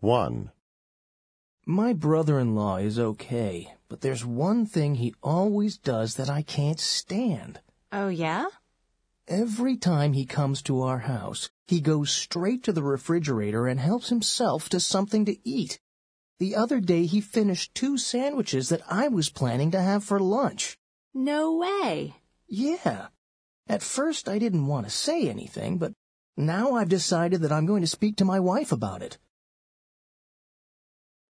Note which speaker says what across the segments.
Speaker 1: 1.
Speaker 2: My brother-in-law is okay, but there's one thing he always does that I can't stand.
Speaker 3: Oh, yeah?
Speaker 2: Every time he comes to our house, he goes straight to the refrigerator and helps himself to something to eat. The other day he finished two sandwiches that I was planning to have for lunch.
Speaker 3: No way.
Speaker 2: Yeah. At first I didn't want to say anything, but now I've decided that I'm going to speak to my wife about it.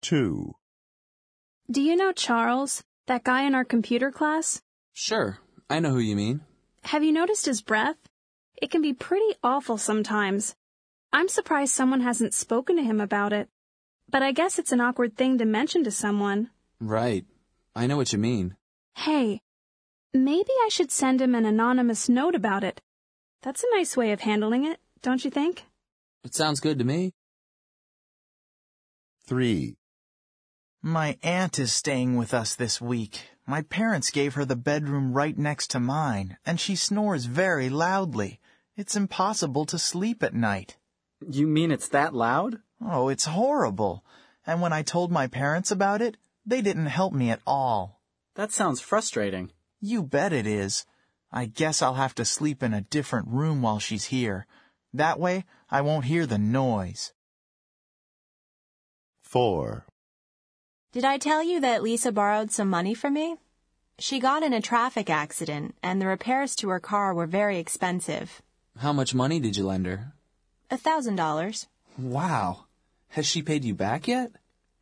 Speaker 1: 2.
Speaker 4: Do you know Charles, that guy in our computer class?
Speaker 5: Sure, I know who you mean.
Speaker 4: Have you noticed his breath? It can be pretty awful sometimes. I'm surprised someone hasn't spoken to him about it. But I guess it's an awkward thing to mention to someone.
Speaker 5: Right. I know what you mean.
Speaker 4: Hey, maybe I should send him an anonymous note about it. That's a nice way of handling it, don't you think?
Speaker 5: It sounds good to me.
Speaker 1: 3.
Speaker 6: My aunt is staying with us this week. My parents gave her the bedroom right next to mine, and she snores very loudly. It's impossible to sleep at night.
Speaker 7: You mean it's that loud?
Speaker 6: Oh, it's horrible. And when I told my parents about it, they didn't help me at all.
Speaker 7: That sounds frustrating.
Speaker 6: You bet it is. I guess I'll have to sleep in a different room while she's here. That way, I won't hear the noise.
Speaker 1: 4.
Speaker 3: Did I tell you that Lisa borrowed some money from me? She got in a traffic accident, and the repairs to her car were very expensive.
Speaker 5: How much money did you lend her?
Speaker 3: A thousand dollars.
Speaker 5: Wow. Has she paid you back yet?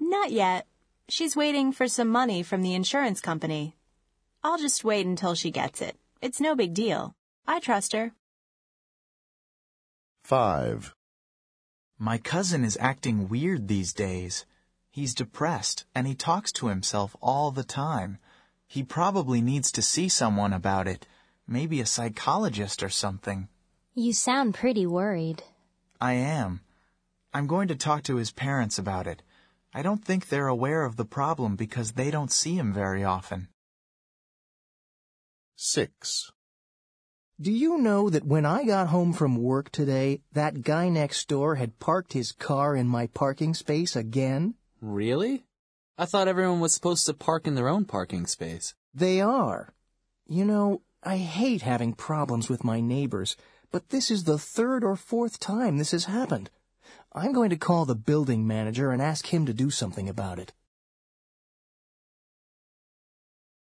Speaker 3: Not yet. She's waiting for some money from the insurance company. I'll just wait until she gets it. It's no big deal. I trust her.
Speaker 1: 5.
Speaker 6: My cousin is acting weird these days. He's depressed, and he talks to himself all the time. He probably needs to see someone about it, maybe a psychologist or something.
Speaker 8: You sound pretty worried.
Speaker 6: I am. I'm going to talk to his parents about it. I don't think they're aware of the problem because they don't see him very often.
Speaker 1: 6.
Speaker 2: Do you know that when I got home from work today, that guy next door had parked his car in my parking space again?
Speaker 5: Really? I thought everyone was supposed to park in their own parking space.
Speaker 2: They are. You know, I hate having problems with my neighbors, but this is the third or fourth time this has happened. I'm going to call the building manager and ask him to do something about it.